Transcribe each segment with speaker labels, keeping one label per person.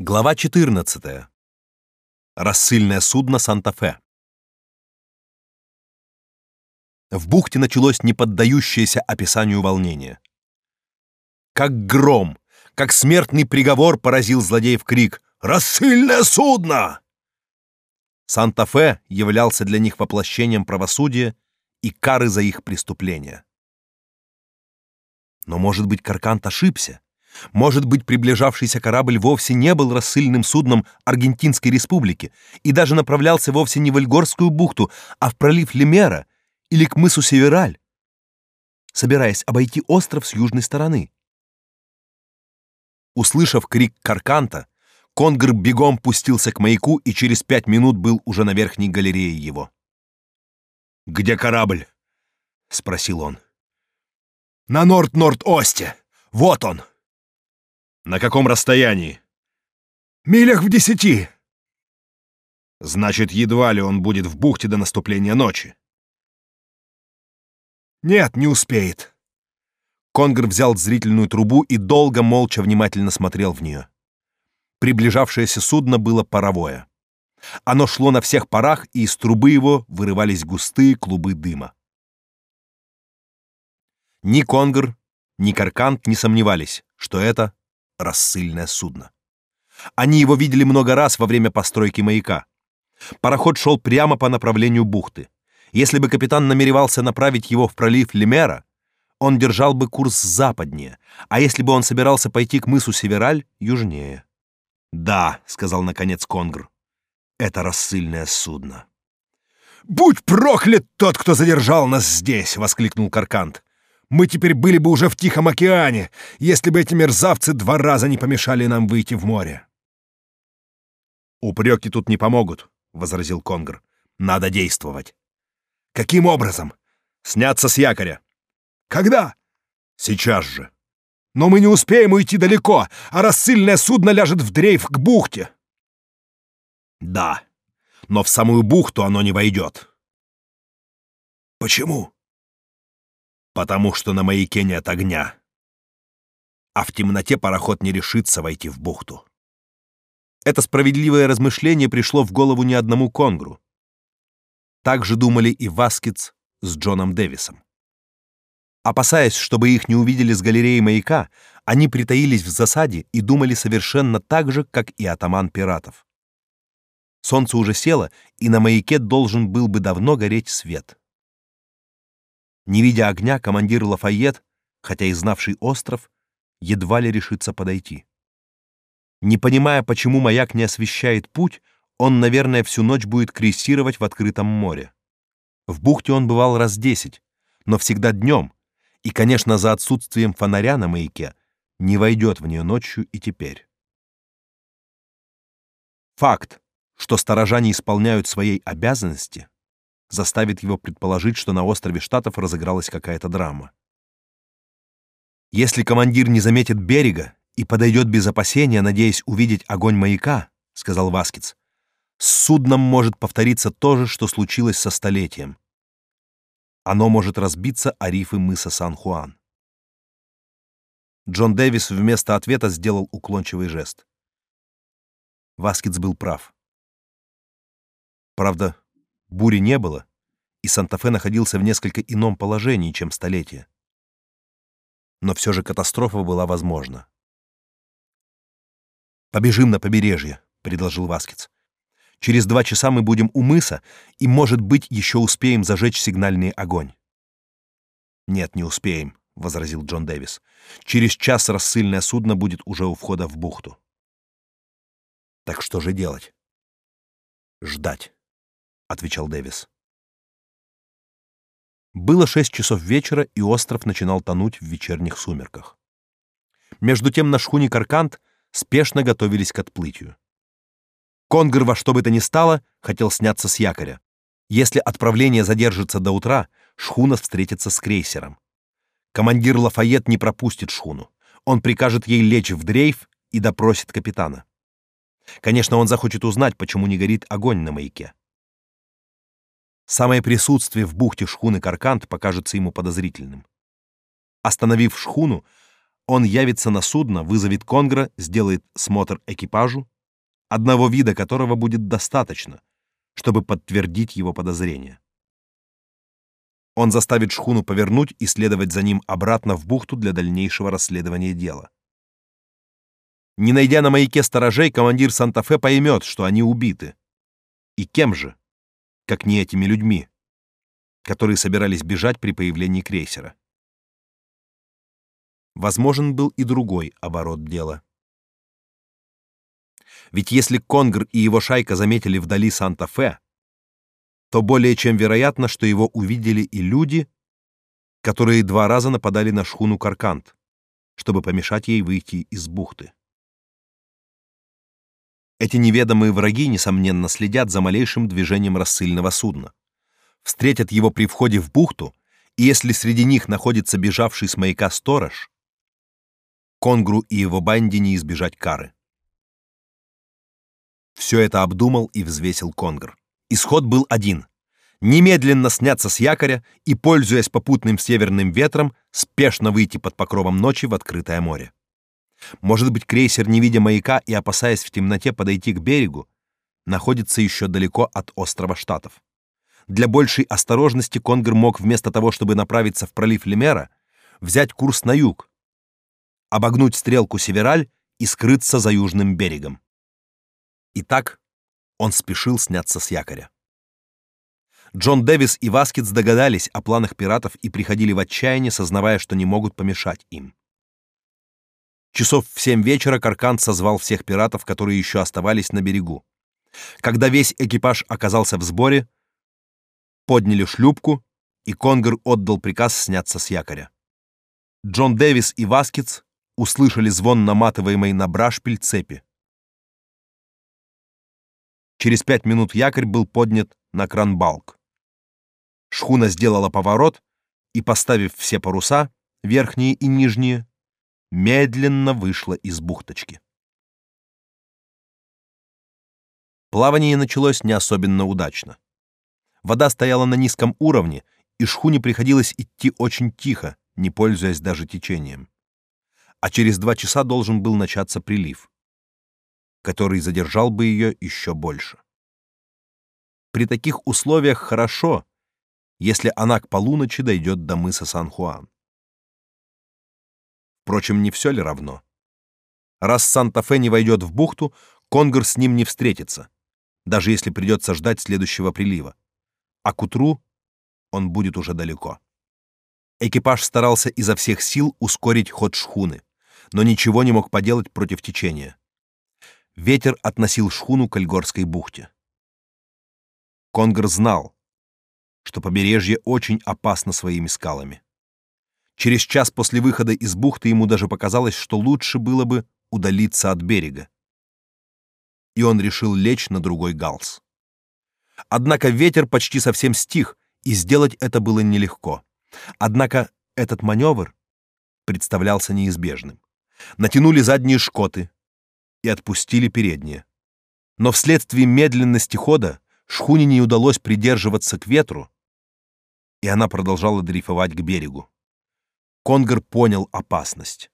Speaker 1: Глава 14. Рассыльное судно Санта-Фе. В бухте началось неподдающееся описанию волнение. Как гром, как смертный приговор поразил злодеев крик «Рассыльное судно!». Санта-Фе являлся для них воплощением правосудия и кары за их преступления. Но, может быть, Каркант ошибся? Может быть, приближавшийся корабль вовсе не был рассыльным судном Аргентинской республики и даже направлялся вовсе не в Эльгорскую бухту, а в пролив Лемера или к мысу Севераль, собираясь обойти остров с южной стороны. Услышав крик Карканта, Конгр бегом пустился к маяку и через пять минут был уже на верхней галерее его. «Где корабль?» — спросил он. «На Норд-Норд-Осте. Вот он!» На каком расстоянии? Милях в десяти. Значит, едва ли он будет в бухте до наступления ночи. Нет, не успеет. Конгр взял зрительную трубу и долго молча внимательно смотрел в нее. Приближавшееся судно было паровое. Оно шло на всех парах, и из трубы его вырывались густые клубы дыма. Ни Конгр, ни Каркант не сомневались, что это рассыльное судно. Они его видели много раз во время постройки маяка. Пароход шел прямо по направлению бухты. Если бы капитан намеревался направить его в пролив Лемера, он держал бы курс западнее, а если бы он собирался пойти к мысу Севераль, южнее. «Да», — сказал наконец Конгр, — «это рассыльное судно». «Будь проклят тот, кто задержал нас здесь!» — воскликнул Каркант. Мы теперь были бы уже в Тихом океане, если бы эти мерзавцы два раза не помешали нам выйти в море. Упреки тут не помогут, возразил Конгр. Надо действовать. Каким образом? Сняться с якоря. Когда? Сейчас же. Но мы не успеем уйти далеко, а рассыльное судно ляжет в дрейф к бухте. Да, но в самую бухту оно не войдет. Почему? Потому что на маяке нет огня. А в темноте пароход не решится войти в бухту. Это справедливое размышление пришло в голову не одному Конгру. Так же думали и Васкиц с Джоном Дэвисом. Опасаясь, чтобы их не увидели с галереи маяка, они притаились в засаде и думали совершенно так же, как и атаман пиратов. Солнце уже село, и на маяке должен был бы давно гореть свет. Не видя огня, командир Лафайет, хотя и знавший остров, едва ли решится подойти. Не понимая, почему маяк не освещает путь, он, наверное, всю ночь будет крейсировать в открытом море. В бухте он бывал раз десять, но всегда днем, и, конечно, за отсутствием фонаря на маяке не войдет в нее ночью и теперь. Факт, что сторожа не исполняют своей обязанности, заставит его предположить, что на острове Штатов разыгралась какая-то драма. Если командир не заметит берега и подойдет без опасения, надеясь увидеть огонь маяка, сказал Васкиц, с судном может повториться то же, что случилось со столетием. Оно может разбиться о рифы мыса Сан-Хуан. Джон Дэвис вместо ответа сделал уклончивый жест. Васкиц был прав. Правда, Бури не было, и Санта-Фе находился в несколько ином положении, чем столетие. Но все же катастрофа была возможна. «Побежим на побережье», — предложил Васкиц. «Через два часа мы будем у мыса, и, может быть, еще успеем зажечь сигнальный огонь». «Нет, не успеем», — возразил Джон Дэвис. «Через час рассыльное судно будет уже у входа в бухту». «Так что же делать?» «Ждать». — отвечал Дэвис. Было шесть часов вечера, и остров начинал тонуть в вечерних сумерках. Между тем на шхуне Каркант спешно готовились к отплытию. Конгр во что бы то ни стало хотел сняться с якоря. Если отправление задержится до утра, шхуна встретится с крейсером. Командир Лафайет не пропустит шхуну. Он прикажет ей лечь в дрейф и допросит капитана. Конечно, он захочет узнать, почему не горит огонь на маяке. Самое присутствие в бухте шхуны Каркант покажется ему подозрительным. Остановив шхуну, Он явится на судно, вызовет Конгра, сделает смотр экипажу, одного вида которого будет достаточно, чтобы подтвердить его подозрения. Он заставит шхуну повернуть и следовать за ним обратно в бухту для дальнейшего расследования дела. Не найдя на маяке сторожей, командир Санта-Фе поймет, что они убиты. И кем же, как не этими людьми, которые собирались бежать при появлении крейсера? Возможен был и другой оборот дела. Ведь если Конгр и его шайка заметили вдали Санта-Фе, то более чем вероятно, что его увидели и люди, которые два раза нападали на шхуну Каркант, чтобы помешать ей выйти из бухты. Эти неведомые враги, несомненно, следят за малейшим движением рассыльного судна. Встретят его при входе в бухту, и если среди них находится бежавший с маяка сторож, Конгру и его банде не избежать кары. Все это обдумал и взвесил Конгр. Исход был один — немедленно сняться с якоря и, пользуясь попутным северным ветром, спешно выйти под покровом ночи в открытое море. Может быть, крейсер, не видя маяка и опасаясь в темноте подойти к берегу, находится еще далеко от острова Штатов. Для большей осторожности Конгр мог вместо того, чтобы направиться в пролив Лемера, взять курс на юг, обогнуть стрелку Севераль и скрыться за южным берегом. Итак, он спешил сняться с якоря. Джон Дэвис и Васкетс догадались о планах пиратов и приходили в отчаяние, сознавая, что не могут помешать им. Часов в семь вечера Каркант созвал всех пиратов, которые еще оставались на берегу. Когда весь экипаж оказался в сборе, подняли шлюпку, и Конгр отдал приказ сняться с якоря. Джон Дэвис и Васкетс услышали звон наматываемой на брашпиль цепи. Через пять минут якорь был поднят на кранбалк. Шхуна сделала поворот и, поставив все паруса, верхние и нижние, медленно вышла из бухточки. Плавание началось не особенно удачно. Вода стояла на низком уровне, и шхуне приходилось идти очень тихо, не пользуясь даже течением. А через два часа должен был начаться прилив, который задержал бы ее еще больше. При таких условиях хорошо, если она к полуночи дойдет до мыса Сан-Хуан. Впрочем, не все ли равно? Раз Санта-Фе не войдет в бухту, Конгр с ним не встретится, даже если придется ждать следующего прилива. А к утру он будет уже далеко. Экипаж старался изо всех сил ускорить ход шхуны, но ничего не мог поделать против течения. Ветер относил шхуну к Альгорской бухте. Конгр знал, что побережье очень опасно своими скалами. Через час после выхода из бухты ему даже показалось, что лучше было бы удалиться от берега. И он решил лечь на другой галс. Однако ветер почти совсем стих, и сделать это было нелегко. Однако этот маневр представлялся неизбежным. Натянули задние шкоты и отпустили передние. Но вследствие медленности хода шхуне не удалось придерживаться к ветру, и она продолжала дрейфовать к берегу. Конгр понял опасность.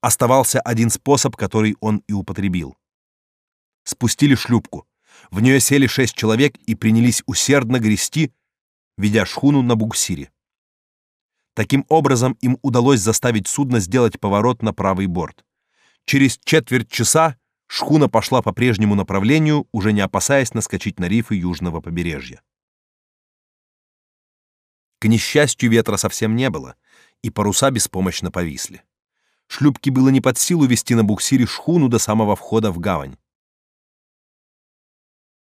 Speaker 1: Оставался один способ, который он и употребил. Спустили шлюпку. В нее сели шесть человек и принялись усердно грести, ведя шхуну на буксире. Таким образом им удалось заставить судно сделать поворот на правый борт. Через четверть часа шхуна пошла по прежнему направлению, уже не опасаясь наскочить на рифы южного побережья. К несчастью, ветра совсем не было, и паруса беспомощно повисли. Шлюпке было не под силу вести на буксире шхуну до самого входа в гавань.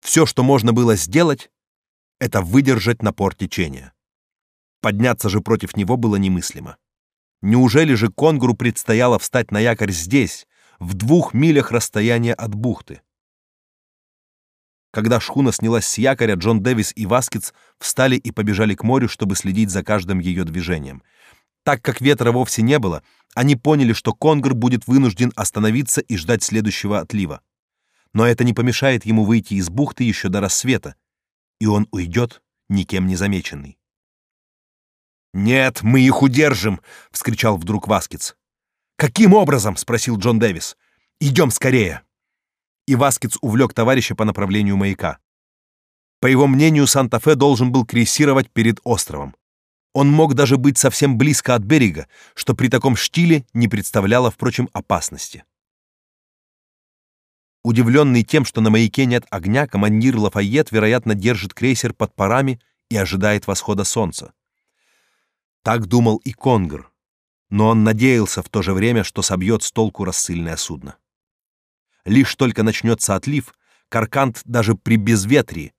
Speaker 1: Все, что можно было сделать, это выдержать напор течения. Подняться же против него было немыслимо. Неужели же Конгуру предстояло встать на якорь здесь, в двух милях расстояния от бухты? Когда шхуна снялась с якоря, Джон Дэвис и Васкетс встали и побежали к морю, чтобы следить за каждым ее движением. Так как ветра вовсе не было, они поняли, что Конгр будет вынужден остановиться и ждать следующего отлива. Но это не помешает ему выйти из бухты еще до рассвета, и он уйдет, никем не замеченный. «Нет, мы их удержим!» — вскричал вдруг Васкиц. «Каким образом?» — спросил Джон Дэвис. «Идем скорее!» И Васкиц увлек товарища по направлению маяка. По его мнению, Санта-Фе должен был крейсировать перед островом. Он мог даже быть совсем близко от берега, что при таком штиле не представляло, впрочем, опасности. Удивленный тем, что на маяке нет огня, командир Лафайет, вероятно, держит крейсер под парами и ожидает восхода солнца. Так думал и Конгр, но он надеялся в то же время, что собьет с толку рассыльное судно. Лишь только начнется отлив, Каркант даже при безветрии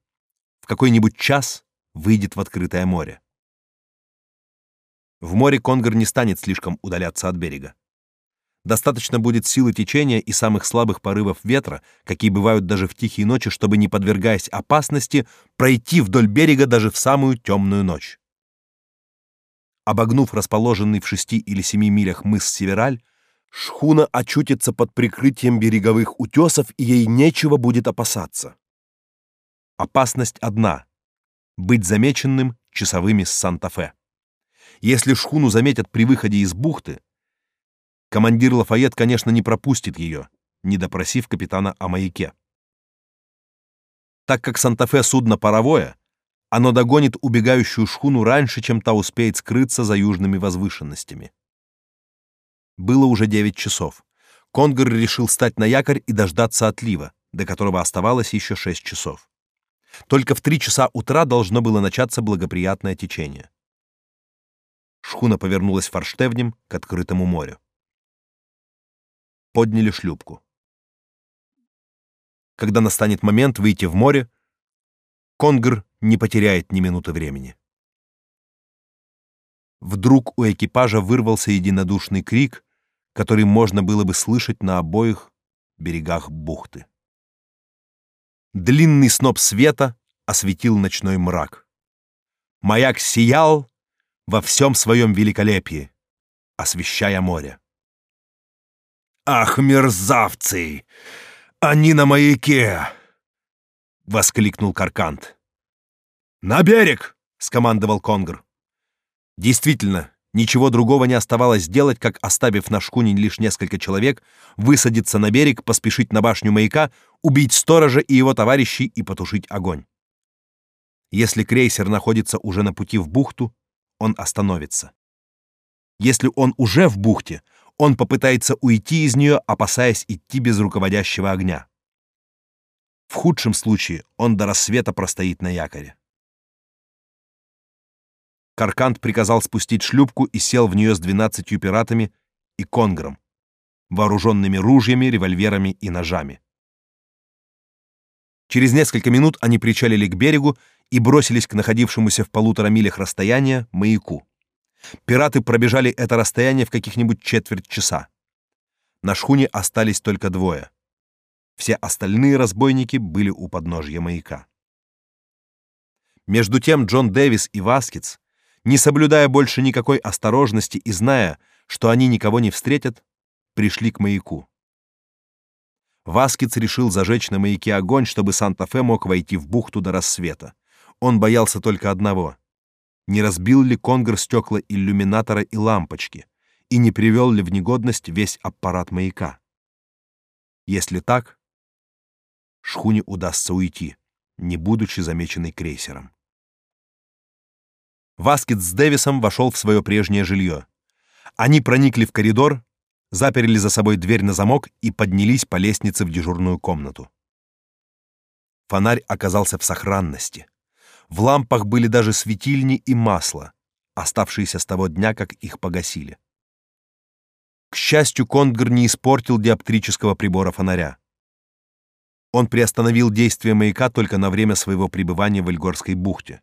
Speaker 1: в какой-нибудь час выйдет в открытое море. В море Конгр не станет слишком удаляться от берега. Достаточно будет силы течения и самых слабых порывов ветра, какие бывают даже в тихие ночи, чтобы, не подвергаясь опасности, пройти вдоль берега даже в самую темную ночь. Обогнув расположенный в шести или семи милях мыс Севераль, шхуна очутится под прикрытием береговых утесов, и ей нечего будет опасаться. Опасность одна — быть замеченным часовыми с Санта-Фе. Если шхуну заметят при выходе из бухты, командир Лафайет, конечно, не пропустит ее, не допросив капитана о маяке. Так как Санта-Фе судно паровое, оно догонит убегающую шхуну раньше, чем та успеет скрыться за южными возвышенностями. Было уже девять часов. Конгр решил стать на якорь и дождаться отлива, до которого оставалось еще шесть часов. Только в три часа утра должно было начаться благоприятное течение. Шхуна повернулась форштевнем к открытому морю. Подняли шлюпку. Когда настанет момент выйти в море, Конгр не потеряет ни минуты времени. Вдруг у экипажа вырвался единодушный крик, который можно было бы слышать на обоих берегах бухты. Длинный сноп света осветил ночной мрак. Маяк сиял во всем своем великолепии, освещая море. «Ах, мерзавцы! Они на маяке!» — воскликнул Каркант. «На берег!» — скомандовал Конгр. Действительно, ничего другого не оставалось делать, как, оставив на шкуне лишь несколько человек, высадиться на берег, поспешить на башню маяка, убить сторожа и его товарищей и потушить огонь. Если крейсер находится уже на пути в бухту, он остановится. Если он уже в бухте, он попытается уйти из нее, опасаясь идти без руководящего огня. В худшем случае он до рассвета простоит на якоре. Каркант приказал спустить шлюпку и сел в нее с двенадцатью пиратами и конгром, вооруженными ружьями, револьверами и ножами. Через несколько минут они причалили к берегу и бросились к находившемуся в полутора милях расстояния маяку. Пираты пробежали это расстояние в каких-нибудь четверть часа. На шхуне остались только двое. Все остальные разбойники были у подножья маяка. Между тем Джон Дэвис и Васкиц, не соблюдая больше никакой осторожности и зная, что они никого не встретят, пришли к маяку. Васкиц решил зажечь на маяке огонь, чтобы Санта-Фе мог войти в бухту до рассвета. Он боялся только одного — не разбил ли Конгр стекла иллюминатора и лампочки, и не привел ли в негодность весь аппарат маяка. Если так, шхуне удастся уйти, не будучи замеченной крейсером. Васкет с Дэвисом вошел в свое прежнее жилье. Они проникли в коридор, заперли за собой дверь на замок и поднялись по лестнице в дежурную комнату. Фонарь оказался в сохранности. В лампах были даже светильни и масло, оставшиеся с того дня, как их погасили. К счастью, Конгр не испортил диоптрического прибора фонаря. Он приостановил действие маяка только на время своего пребывания в Эльгорской бухте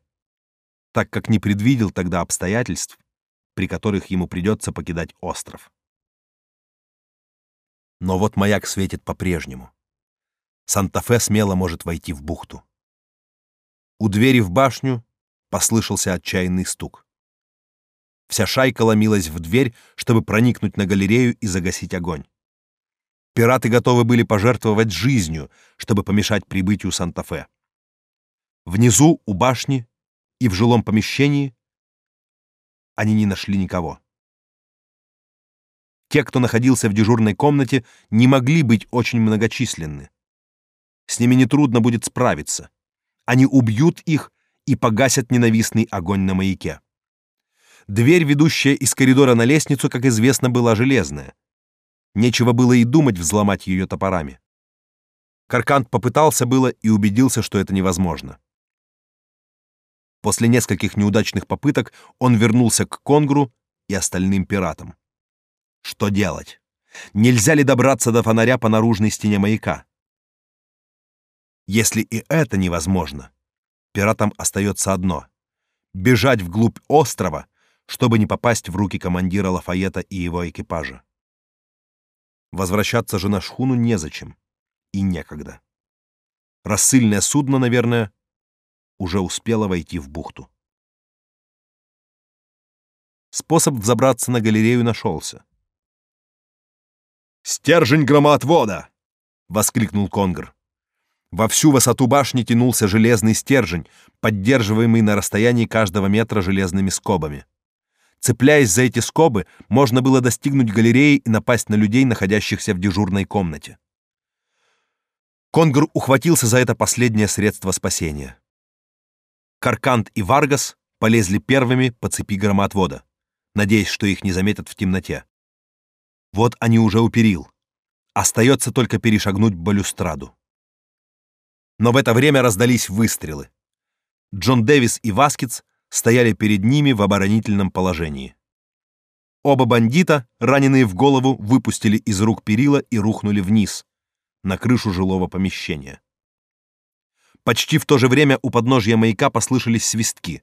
Speaker 1: так как не предвидел тогда обстоятельств, при которых ему придется покидать остров. Но вот маяк светит по-прежнему. Санта-Фе смело может войти в бухту. У двери в башню послышался отчаянный стук. Вся шайка ломилась в дверь, чтобы проникнуть на галерею и загасить огонь. Пираты готовы были пожертвовать жизнью, чтобы помешать прибытию Санта-Фе. Внизу, у башни, и в жилом помещении они не нашли никого. те, кто находился в дежурной комнате, не могли быть очень многочисленны. С ними нетрудно будет справиться. Они убьют их и погасят ненавистный огонь на маяке. Дверь, ведущая из коридора на лестницу, как известно, была железная. Нечего было и думать взломать ее топорами. Каркант попытался было и убедился, что это невозможно. После нескольких неудачных попыток он вернулся к Конгру и остальным пиратам. Что делать? Нельзя ли добраться до фонаря по наружной стене маяка? Если и это невозможно, пиратам остается одно — бежать вглубь острова, чтобы не попасть в руки командира Лафайета и его экипажа. Возвращаться же на шхуну незачем и некогда. Рассыльное судно, наверное, уже успело войти в бухту. Способ взобраться на галерею нашелся. «Стержень громоотвода!» — воскликнул Конгр. Во всю высоту башни тянулся железный стержень, поддерживаемый на расстоянии каждого метра железными скобами. Цепляясь за эти скобы, можно было достигнуть галереи и напасть на людей, находящихся в дежурной комнате. Конгр ухватился за это последнее средство спасения. Каркант и Варгас полезли первыми по цепи громоотвода, надеясь, что их не заметят в темноте. Вот они уже у перил. Остается только перешагнуть балюстраду. Но в это время раздались выстрелы. Джон Дэвис и Васкиц стояли перед ними в оборонительном положении. Оба бандита, раненые в голову, выпустили из рук перила и рухнули вниз, на крышу жилого помещения. Почти в то же время у подножья маяка послышались свистки.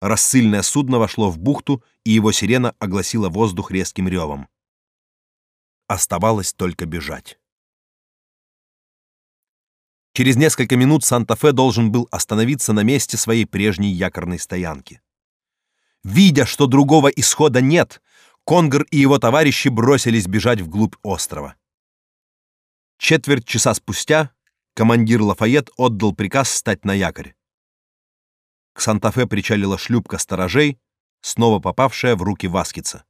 Speaker 1: Рассыльное судно вошло в бухту, и его сирена огласила воздух резким ревом. Оставалось только бежать. Через несколько минут Санта-Фе должен был остановиться на месте своей прежней якорной стоянки. Видя, что другого исхода нет, Конгр и его товарищи бросились бежать вглубь острова. Четверть часа спустя командир Лафайет отдал приказ стать на якорь. К Санта-Фе причалила шлюпка сторожей, снова попавшая в руки Васкица.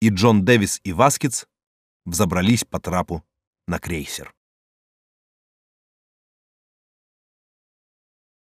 Speaker 1: И Джон Дэвис и Васкиц взобрались по трапу на крейсер.